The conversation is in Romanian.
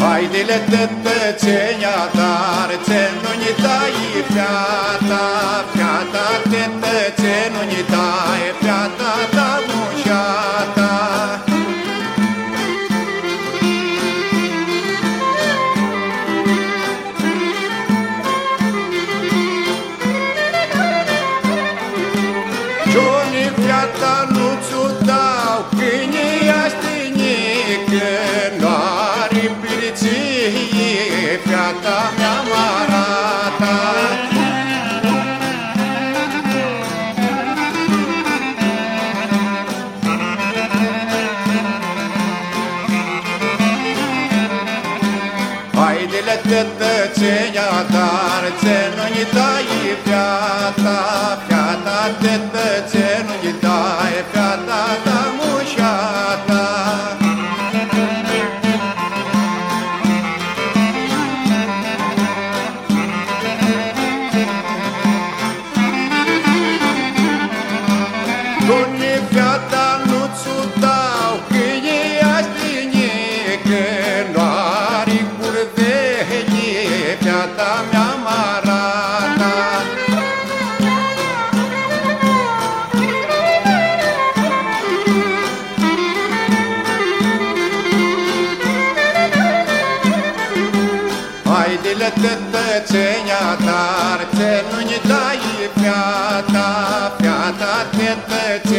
Haidele tătățenia, dar ce nu-ni dai fiata, fiata tătățe nu-ni dai fiata Haidele tătățenia, dar ce nu-i dai fiata, fiata tătățe nu-i dai fiata ta mușata. Doamne, fiata nu Hai de la tătățenia dar Să nu-i dai piata fiata tătățenia